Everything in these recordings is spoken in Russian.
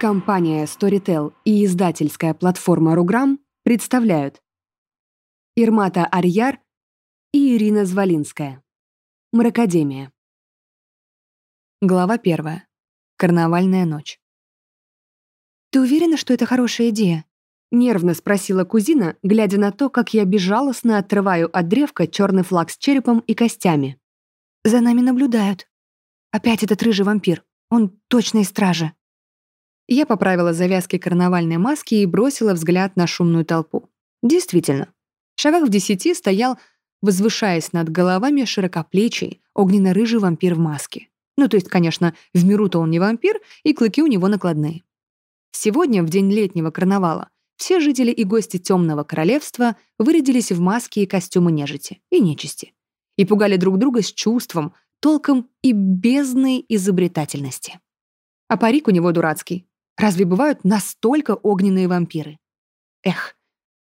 Компания Storytel и издательская платформа Руграм представляют Ирмата Арьяр и Ирина Звалинская. Мракадемия. Глава первая. Карнавальная ночь. «Ты уверена, что это хорошая идея?» — нервно спросила кузина, глядя на то, как я безжалостно отрываю от древка черный флаг с черепом и костями. «За нами наблюдают. Опять этот рыжий вампир. Он точно из стражи». Я поправила завязки карнавальной маски и бросила взгляд на шумную толпу. Действительно, в шагах в десяти стоял, возвышаясь над головами, широкоплечий, огненно-рыжий вампир в маске. Ну, то есть, конечно, в миру-то он не вампир, и клыки у него накладные. Сегодня, в день летнего карнавала, все жители и гости Темного Королевства вырядились в маски и костюмы нежити и нечисти и пугали друг друга с чувством, толком и бездной изобретательности. А парик у него дурацкий, Разве бывают настолько огненные вампиры? Эх,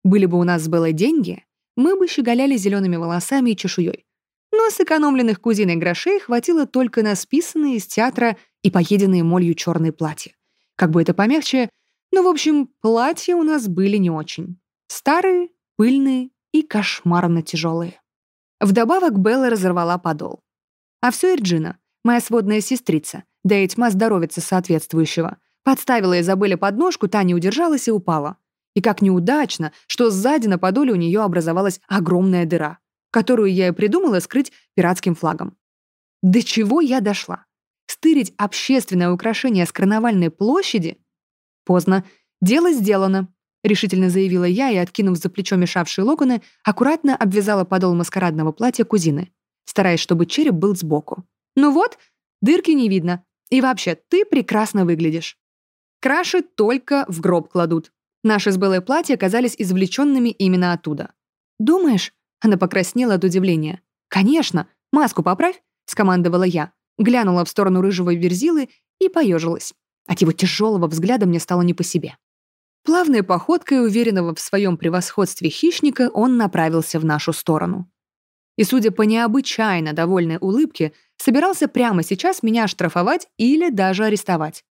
были бы у нас с Беллой деньги, мы бы щеголяли зелеными волосами и чешуей. Но сэкономленных кузиной грошей хватило только на списанные из театра и поеденные молью черные платья. Как бы это помягче, но, в общем, платья у нас были не очень. Старые, пыльные и кошмарно тяжелые. Вдобавок Белла разорвала подол. А все Эрджина, моя сводная сестрица, да и тьма здоровится соответствующего — Подставила Изабелле подножку, та не удержалась и упала. И как неудачно, что сзади на подоле у нее образовалась огромная дыра, которую я и придумала скрыть пиратским флагом. До чего я дошла? Стырить общественное украшение с карнавальной площади? Поздно. Дело сделано, решительно заявила я и, откинув за плечо мешавшие локоны, аккуратно обвязала подол маскарадного платья кузины, стараясь, чтобы череп был сбоку. Ну вот, дырки не видно. И вообще, ты прекрасно выглядишь. Краши только в гроб кладут. Наши с Белой платья оказались извлеченными именно оттуда. «Думаешь?» — она покраснела от удивления. «Конечно! Маску поправь!» — скомандовала я. Глянула в сторону рыжего верзилы и поежилась. От его тяжелого взгляда мне стало не по себе. Плавной походкой, уверенного в своем превосходстве хищника, он направился в нашу сторону. И, судя по необычайно довольной улыбке, собирался прямо сейчас меня оштрафовать или даже арестовать.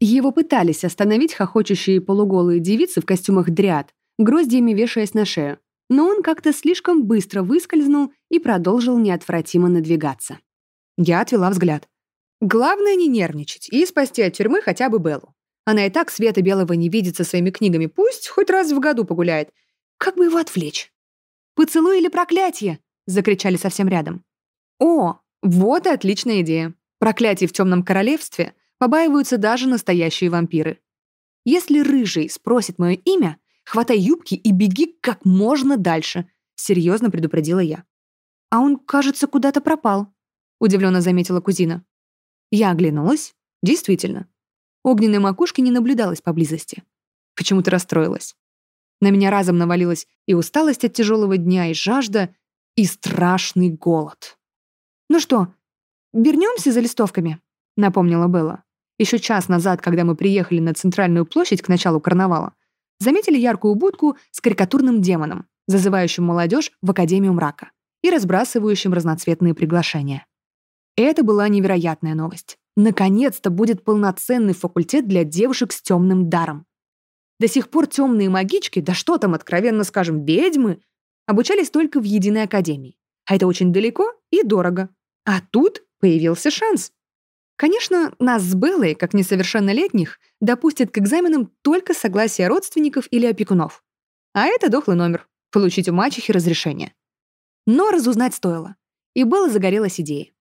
Его пытались остановить хохочущие полуголые девицы в костюмах дриад, гроздьями вешаясь на шею, но он как-то слишком быстро выскользнул и продолжил неотвратимо надвигаться. Я отвела взгляд. Главное не нервничать и спасти от тюрьмы хотя бы Беллу. Она и так света белого не видит со своими книгами, пусть хоть раз в году погуляет. Как бы его отвлечь? «Поцелуй или проклятие?» — закричали совсем рядом. «О, вот и отличная идея. Проклятие в темном королевстве Побаиваются даже настоящие вампиры. Если рыжий спросит мое имя, хватай юбки и беги как можно дальше, серьезно предупредила я. А он, кажется, куда-то пропал, удивленно заметила кузина. Я оглянулась. Действительно. Огненной макушки не наблюдалось поблизости. Почему-то расстроилась. На меня разом навалилась и усталость от тяжелого дня, и жажда, и страшный голод. «Ну что, вернемся за листовками?» — напомнила Белла. Еще час назад, когда мы приехали на центральную площадь к началу карнавала, заметили яркую будку с карикатурным демоном, зазывающим молодежь в Академию мрака и разбрасывающим разноцветные приглашения. Это была невероятная новость. Наконец-то будет полноценный факультет для девушек с темным даром. До сих пор темные магички, да что там, откровенно скажем, ведьмы, обучались только в единой академии. А это очень далеко и дорого. А тут появился шанс. Конечно, нас с Беллой, как несовершеннолетних, допустят к экзаменам только согласие родственников или опекунов. А это дохлый номер — получить у мачехи разрешение. Но разузнать стоило. И Белла загорелась идеей.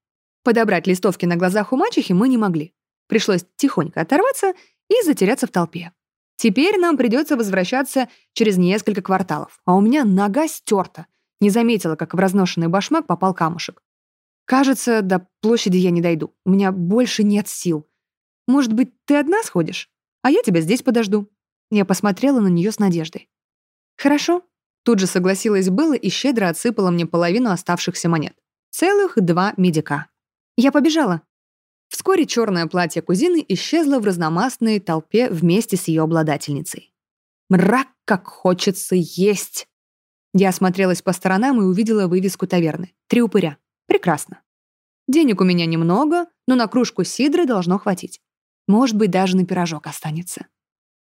Подобрать листовки на глазах у мачехи мы не могли. Пришлось тихонько оторваться и затеряться в толпе. Теперь нам придется возвращаться через несколько кварталов, а у меня нога стерта. Не заметила, как в разношенный башмак попал камушек. Кажется, до площади я не дойду. У меня больше нет сил. Может быть, ты одна сходишь? А я тебя здесь подожду». Я посмотрела на нее с надеждой. «Хорошо». Тут же согласилась Белла и щедро отсыпала мне половину оставшихся монет. Целых два медика. Я побежала. Вскоре черное платье кузины исчезло в разномастной толпе вместе с ее обладательницей. Мрак, как хочется есть! Я осмотрелась по сторонам и увидела вывеску таверны. Три упыря. Прекрасно. Денег у меня немного, но на кружку сидры должно хватить. Может быть, даже на пирожок останется.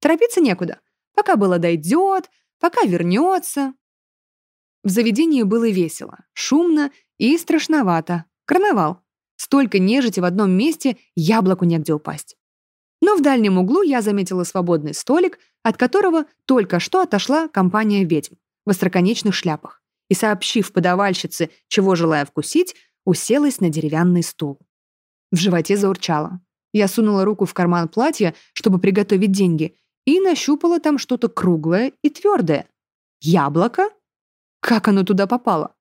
Торопиться некуда. Пока было дойдет, пока вернется. В заведении было весело, шумно и страшновато. Карнавал. Столько нежити в одном месте, яблоку негде упасть. Но в дальнем углу я заметила свободный столик, от которого только что отошла компания ведьм в остроконечных шляпах и, сообщив подавальщице, чего желая вкусить, уселась на деревянный стул. В животе заурчало. Я сунула руку в карман платья, чтобы приготовить деньги, и нащупала там что-то круглое и твердое. Яблоко? Как оно туда попало?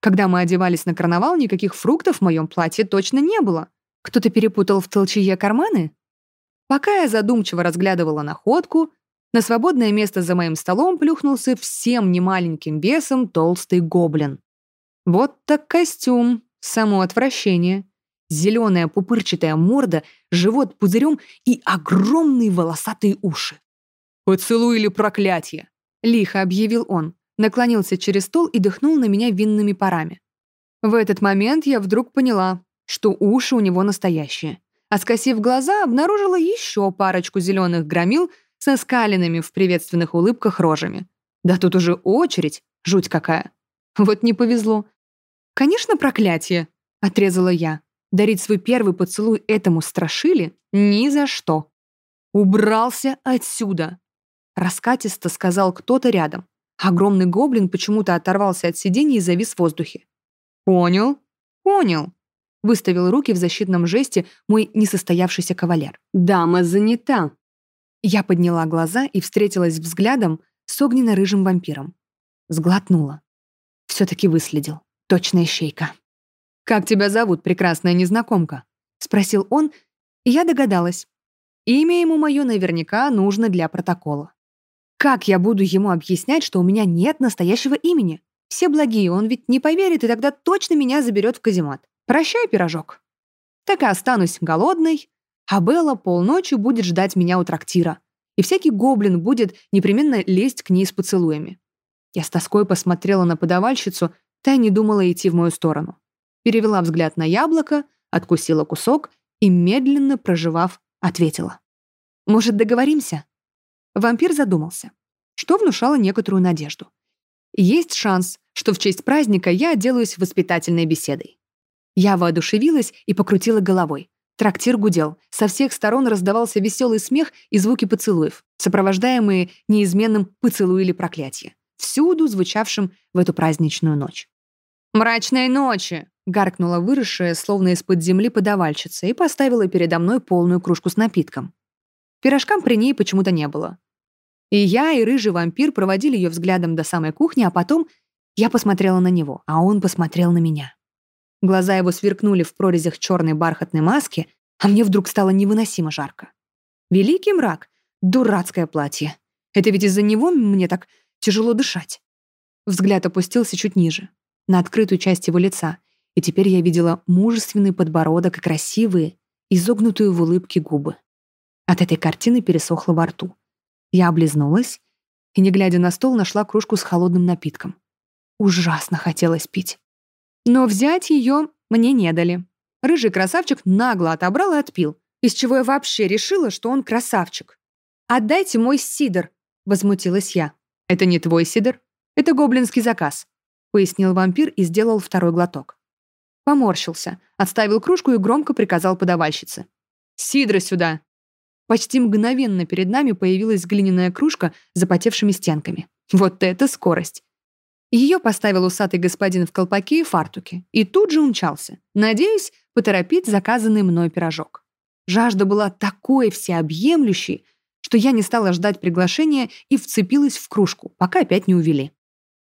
Когда мы одевались на карнавал, никаких фруктов в моем платье точно не было. Кто-то перепутал в толчье карманы? Пока я задумчиво разглядывала находку, на свободное место за моим столом плюхнулся всем немаленьким весом толстый гоблин. Вот так костюм, само отвращение зеленая пупырчатая морда, живот пузырем и огромные волосатые уши. «Поцелуй или проклятие!» — лихо объявил он, наклонился через стол и дыхнул на меня винными парами. В этот момент я вдруг поняла, что уши у него настоящие, а скосив глаза, обнаружила еще парочку зеленых громил со скаленными в приветственных улыбках рожами. Да тут уже очередь, жуть какая. Вот не повезло. «Конечно, проклятие!» — отрезала я. Дарить свой первый поцелуй этому страшили ни за что. «Убрался отсюда!» Раскатисто сказал кто-то рядом. Огромный гоблин почему-то оторвался от сиденья и завис в воздухе. «Понял? Понял!» Выставил руки в защитном жесте мой несостоявшийся кавалер. «Дама занята!» Я подняла глаза и встретилась взглядом с огненно-рыжим вампиром. Сглотнула. Все-таки выследил. Точная щейка. «Как тебя зовут, прекрасная незнакомка?» — спросил он, и я догадалась. Имя ему мое наверняка нужно для протокола. Как я буду ему объяснять, что у меня нет настоящего имени? Все благие, он ведь не поверит и тогда точно меня заберет в каземат. Прощай, пирожок. Так и останусь голодной, а Белла полночи будет ждать меня у трактира. И всякий гоблин будет непременно лезть к ней с поцелуями. Я с тоской посмотрела на подавальщицу, та не думала идти в мою сторону перевела взгляд на яблоко, откусила кусок и, медленно проживав, ответила. «Может, договоримся?» Вампир задумался, что внушало некоторую надежду. Есть шанс, что в честь праздника я отделаюсь воспитательной беседой. Я воодушевилась и покрутила головой. Трактир гудел. Со всех сторон раздавался веселый смех и звуки поцелуев, сопровождаемые неизменным «поцелуй» или «проклятие», всюду звучавшим в эту праздничную ночь. «Мрачной ночи!» Гаркнула выросшая, словно из-под земли подавальщица, и поставила передо мной полную кружку с напитком. Пирожкам при ней почему-то не было. И я, и рыжий вампир проводили ее взглядом до самой кухни, а потом я посмотрела на него, а он посмотрел на меня. Глаза его сверкнули в прорезях черной бархатной маски, а мне вдруг стало невыносимо жарко. Великий мрак, дурацкое платье. Это ведь из-за него мне так тяжело дышать. Взгляд опустился чуть ниже, на открытую часть его лица — и теперь я видела мужественный подбородок и красивые, изогнутые в улыбке губы. От этой картины пересохло во рту. Я облизнулась и, не глядя на стол, нашла кружку с холодным напитком. Ужасно хотелось пить. Но взять ее мне не дали. Рыжий красавчик нагло отобрал и отпил, из чего я вообще решила, что он красавчик. «Отдайте мой сидр», — возмутилась я. «Это не твой сидр, это гоблинский заказ», — пояснил вампир и сделал второй глоток. Поморщился, отставил кружку и громко приказал подавальщице. «Сидра сюда!» Почти мгновенно перед нами появилась глиняная кружка с запотевшими стенками. Вот это скорость! Ее поставил усатый господин в колпаке и фартуке, и тут же умчался, надеясь поторопить заказанный мной пирожок. Жажда была такой всеобъемлющей, что я не стала ждать приглашения и вцепилась в кружку, пока опять не увели.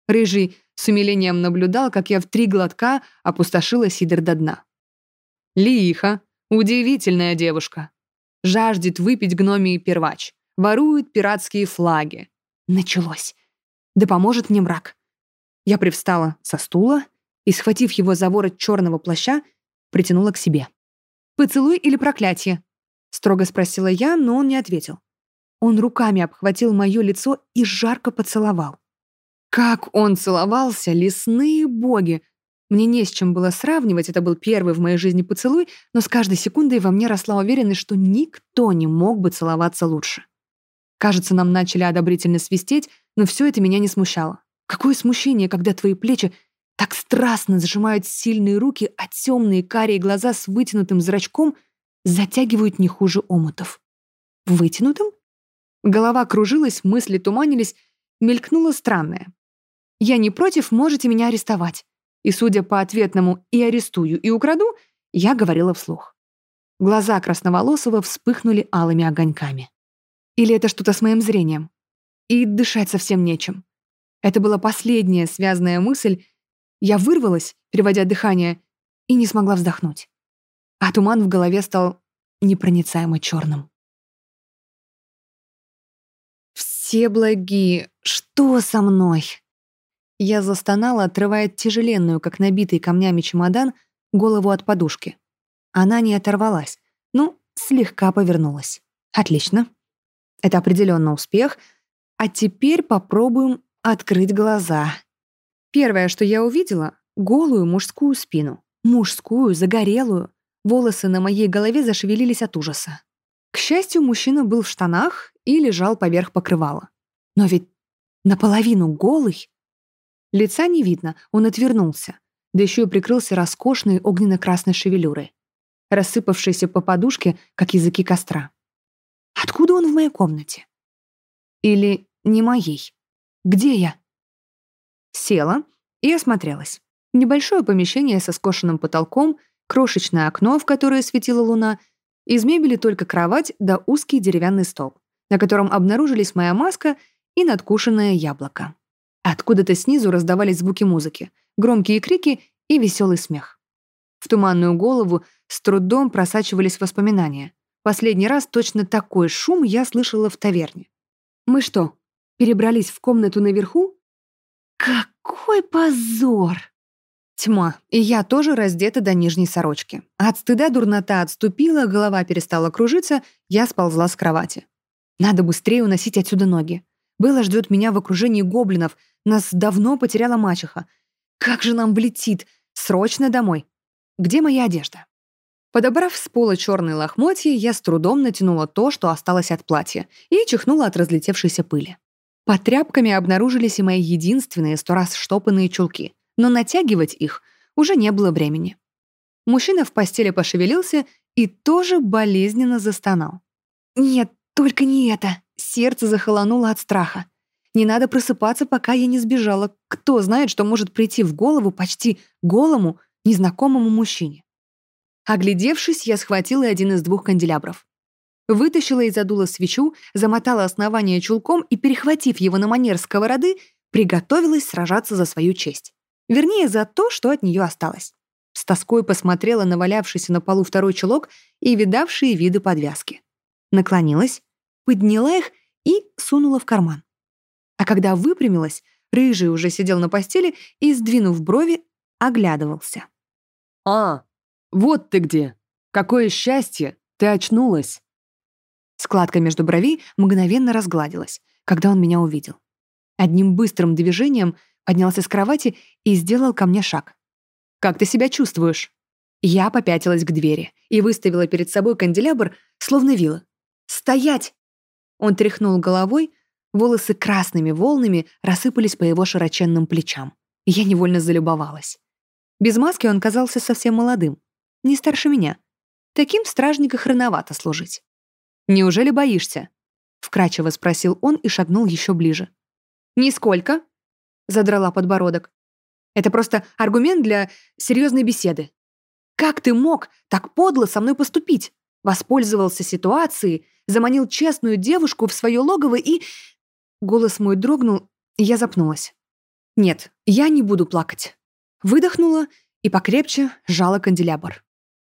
Рыжий с умилением наблюдал, как я в три глотка опустошила сидр до дна. Лиха, удивительная девушка. Жаждет выпить гномий первач. Ворует пиратские флаги. Началось. Да поможет мне мрак. Я привстала со стула и, схватив его за ворот черного плаща, притянула к себе. «Поцелуй или проклятие?» — строго спросила я, но он не ответил. Он руками обхватил мое лицо и жарко поцеловал. Как он целовался, лесные боги! Мне не с чем было сравнивать, это был первый в моей жизни поцелуй, но с каждой секундой во мне росла уверенность, что никто не мог бы целоваться лучше. Кажется, нам начали одобрительно свистеть, но все это меня не смущало. Какое смущение, когда твои плечи так страстно сжимают сильные руки, а темные карие глаза с вытянутым зрачком затягивают не хуже омутов. Вытянутым? Голова кружилась, мысли туманились, мелькнуло странное. «Я не против, можете меня арестовать». И, судя по ответному «и арестую, и украду», я говорила вслух. Глаза Красноволосого вспыхнули алыми огоньками. Или это что-то с моим зрением? И дышать совсем нечем. Это была последняя связанная мысль. Я вырвалась, переводя дыхание, и не смогла вздохнуть. А туман в голове стал непроницаемо черным. «Все благие, что со мной?» Я застонала, отрывая тяжеленную, как набитый камнями чемодан, голову от подушки. Она не оторвалась, ну, слегка повернулась. Отлично. Это определенно успех. А теперь попробуем открыть глаза. Первое, что я увидела — голую мужскую спину. Мужскую, загорелую. Волосы на моей голове зашевелились от ужаса. К счастью, мужчина был в штанах и лежал поверх покрывала. Но ведь наполовину голый. Лица не видно, он отвернулся, да еще и прикрылся роскошной огненно-красной шевелюрой, рассыпавшейся по подушке, как языки костра. Откуда он в моей комнате? Или не моей? Где я? Села и осмотрелась. Небольшое помещение со скошенным потолком, крошечное окно, в которое светила луна, из мебели только кровать да узкий деревянный стол, на котором обнаружились моя маска и надкушенное яблоко. Откуда-то снизу раздавались звуки музыки, громкие крики и веселый смех. В туманную голову с трудом просачивались воспоминания. Последний раз точно такой шум я слышала в таверне. Мы что, перебрались в комнату наверху? Какой позор! Тьма, и я тоже раздета до нижней сорочки. От стыда дурнота отступила, голова перестала кружиться, я сползла с кровати. Надо быстрее уносить отсюда ноги. Белла ждет меня в окружении гоблинов. Нас давно потеряла мачеха. Как же нам влетит? Срочно домой. Где моя одежда? Подобрав с пола черные лохмотья, я с трудом натянула то, что осталось от платья, и чихнула от разлетевшейся пыли. Под тряпками обнаружились и мои единственные сто раз штопанные чулки, но натягивать их уже не было времени. Мужчина в постели пошевелился и тоже болезненно застонал. «Нет, только не это!» Сердце захолонуло от страха. Не надо просыпаться, пока я не сбежала. Кто знает, что может прийти в голову почти голому, незнакомому мужчине. Оглядевшись, я схватила один из двух канделябров. Вытащила и задула свечу, замотала основание чулком и, перехватив его на манер сковороды, приготовилась сражаться за свою честь. Вернее, за то, что от нее осталось. С тоской посмотрела на валявшийся на полу второй чулок и видавшие виды подвязки. Наклонилась, подняла их и сунула в карман. А когда выпрямилась, рыжий уже сидел на постели и, сдвинув брови, оглядывался. «А, вот ты где! Какое счастье! Ты очнулась!» Складка между бровей мгновенно разгладилась, когда он меня увидел. Одним быстрым движением поднялся с кровати и сделал ко мне шаг. «Как ты себя чувствуешь?» Я попятилась к двери и выставила перед собой канделябр, словно вилла. «Стоять!» Он тряхнул головой, волосы красными волнами рассыпались по его широченным плечам. Я невольно залюбовалась. Без маски он казался совсем молодым, не старше меня. Таким стражника хреновато служить. «Неужели боишься?» — вкрадчиво спросил он и шагнул еще ближе. «Нисколько», — задрала подбородок. «Это просто аргумент для серьезной беседы. Как ты мог так подло со мной поступить? Воспользовался ситуацией, заманил честную девушку в свое логово и... Голос мой дрогнул, и я запнулась. Нет, я не буду плакать. Выдохнула и покрепче сжала канделябр.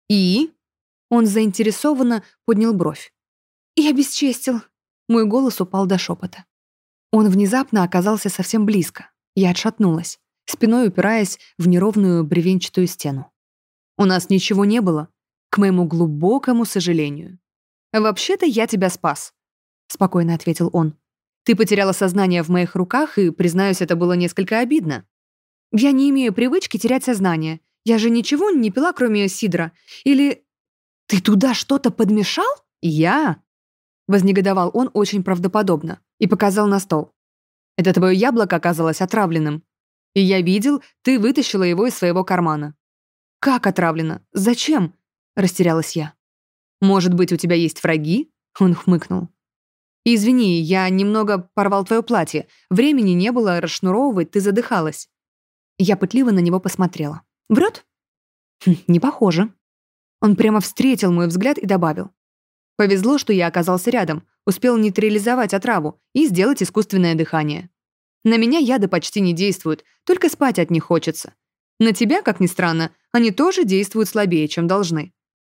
И? Он заинтересованно поднял бровь. И обесчестил. Мой голос упал до шепота. Он внезапно оказался совсем близко. Я отшатнулась, спиной упираясь в неровную бревенчатую стену. У нас ничего не было, к моему глубокому сожалению. «Вообще-то я тебя спас», — спокойно ответил он. «Ты потеряла сознание в моих руках, и, признаюсь, это было несколько обидно. Я не имею привычки терять сознание. Я же ничего не пила, кроме сидра. Или... Ты туда что-то подмешал? Я? Вознегодовал он очень правдоподобно и показал на стол. Это твое яблоко оказалось отравленным. И я видел, ты вытащила его из своего кармана. Как отравлено? Зачем? Растерялась я. Может быть, у тебя есть враги? Он хмыкнул. «Извини, я немного порвал твое платье. Времени не было расшнуровывать, ты задыхалась». Я пытливо на него посмотрела. «Врет?» хм, «Не похоже». Он прямо встретил мой взгляд и добавил. «Повезло, что я оказался рядом, успел нейтрализовать отраву и сделать искусственное дыхание. На меня яды почти не действуют, только спать от них хочется. На тебя, как ни странно, они тоже действуют слабее, чем должны.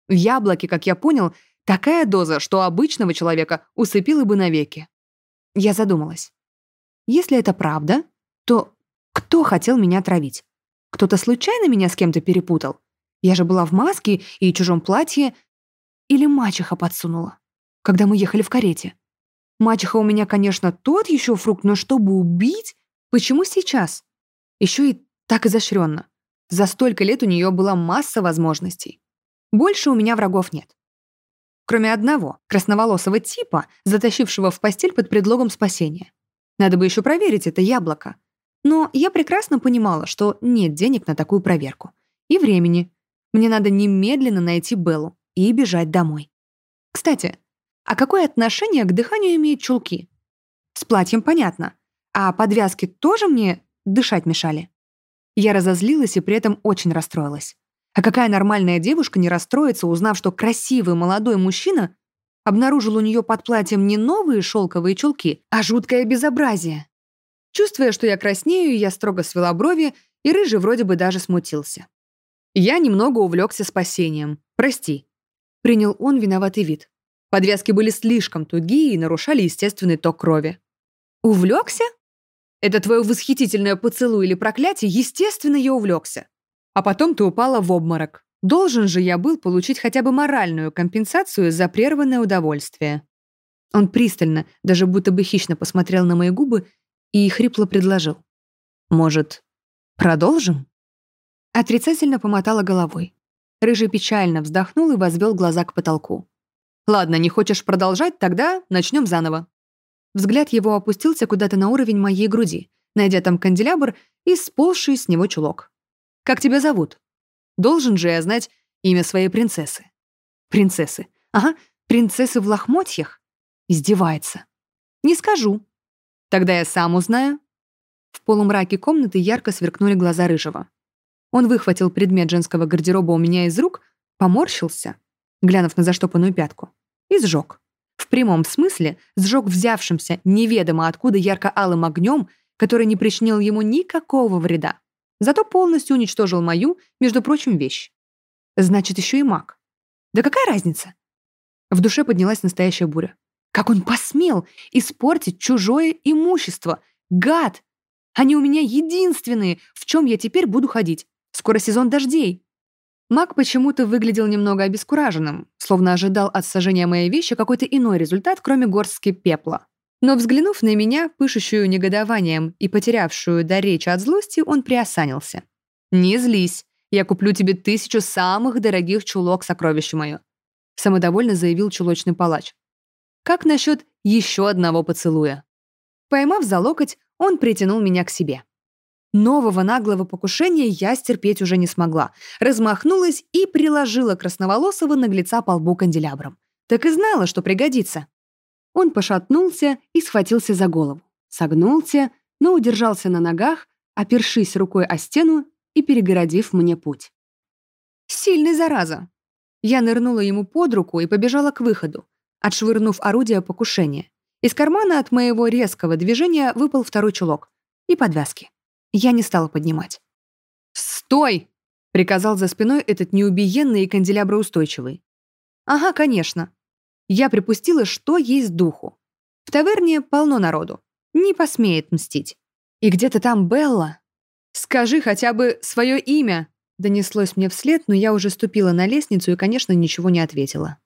В яблоке, как я понял, Такая доза, что обычного человека усыпила бы навеки. Я задумалась. Если это правда, то кто хотел меня отравить? Кто-то случайно меня с кем-то перепутал? Я же была в маске и чужом платье. Или мачеха подсунула, когда мы ехали в карете. Мачеха у меня, конечно, тот еще фрукт, но чтобы убить, почему сейчас? Еще и так изощренно. За столько лет у нее была масса возможностей. Больше у меня врагов нет. Кроме одного, красноволосого типа, затащившего в постель под предлогом спасения. Надо бы еще проверить это яблоко. Но я прекрасно понимала, что нет денег на такую проверку. И времени. Мне надо немедленно найти Беллу и бежать домой. Кстати, а какое отношение к дыханию имеют чулки? С платьем понятно. А подвязки тоже мне дышать мешали? Я разозлилась и при этом очень расстроилась. А какая нормальная девушка не расстроится, узнав, что красивый молодой мужчина обнаружил у нее под платьем не новые шелковые чулки, а жуткое безобразие? Чувствуя, что я краснею, я строго свела брови, и рыжий вроде бы даже смутился. Я немного увлекся спасением. Прости. Принял он виноватый вид. Подвязки были слишком тугие и нарушали естественный ток крови. Увлекся? Это твое восхитительное поцелуй или проклятие, естественно, я увлекся. А потом ты упала в обморок. Должен же я был получить хотя бы моральную компенсацию за прерванное удовольствие. Он пристально, даже будто бы хищно посмотрел на мои губы и хрипло предложил. «Может, продолжим?» Отрицательно помотала головой. Рыжий печально вздохнул и возвел глаза к потолку. «Ладно, не хочешь продолжать, тогда начнем заново». Взгляд его опустился куда-то на уровень моей груди, найдя там канделябр и сползший с него чулок. Как тебя зовут? Должен же я знать имя своей принцессы. Принцессы. Ага, принцессы в лохмотьях? Издевается. Не скажу. Тогда я сам узнаю. В полумраке комнаты ярко сверкнули глаза Рыжего. Он выхватил предмет женского гардероба у меня из рук, поморщился, глянув на заштопанную пятку, и сжег. В прямом смысле сжег взявшимся неведомо откуда ярко-алым огнем, который не причинил ему никакого вреда. Зато полностью уничтожил мою, между прочим, вещь. Значит, еще и маг. Да какая разница? В душе поднялась настоящая буря. Как он посмел испортить чужое имущество? Гад! Они у меня единственные, в чем я теперь буду ходить. Скоро сезон дождей. Маг почему-то выглядел немного обескураженным, словно ожидал от сожжения моей вещи какой-то иной результат, кроме горстки пепла. Но, взглянув на меня, пышущую негодованием и потерявшую до речи от злости, он приосанился. «Не злись, я куплю тебе тысячу самых дорогих чулок, сокровище мое», самодовольно заявил чулочный палач. «Как насчет еще одного поцелуя?» Поймав за локоть, он притянул меня к себе. Нового наглого покушения я стерпеть уже не смогла. Размахнулась и приложила красноволосого наглеца по лбу канделябром. Так и знала, что пригодится. Он пошатнулся и схватился за голову. Согнулся, но удержался на ногах, опершись рукой о стену и перегородив мне путь. «Сильный зараза!» Я нырнула ему под руку и побежала к выходу, отшвырнув орудие покушения. Из кармана от моего резкого движения выпал второй чулок и подвязки. Я не стала поднимать. «Стой!» — приказал за спиной этот неубиенный и канделяброустойчивый. «Ага, конечно. Я припустила, что есть духу. В таверне полно народу. Не посмеет мстить. И где-то там Белла. Скажи хотя бы свое имя. Донеслось мне вслед, но я уже ступила на лестницу и, конечно, ничего не ответила.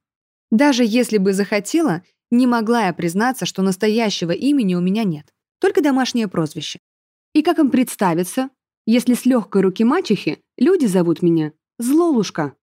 Даже если бы захотела, не могла я признаться, что настоящего имени у меня нет. Только домашнее прозвище. И как им представиться? Если с легкой руки мачехи, люди зовут меня Злолушка.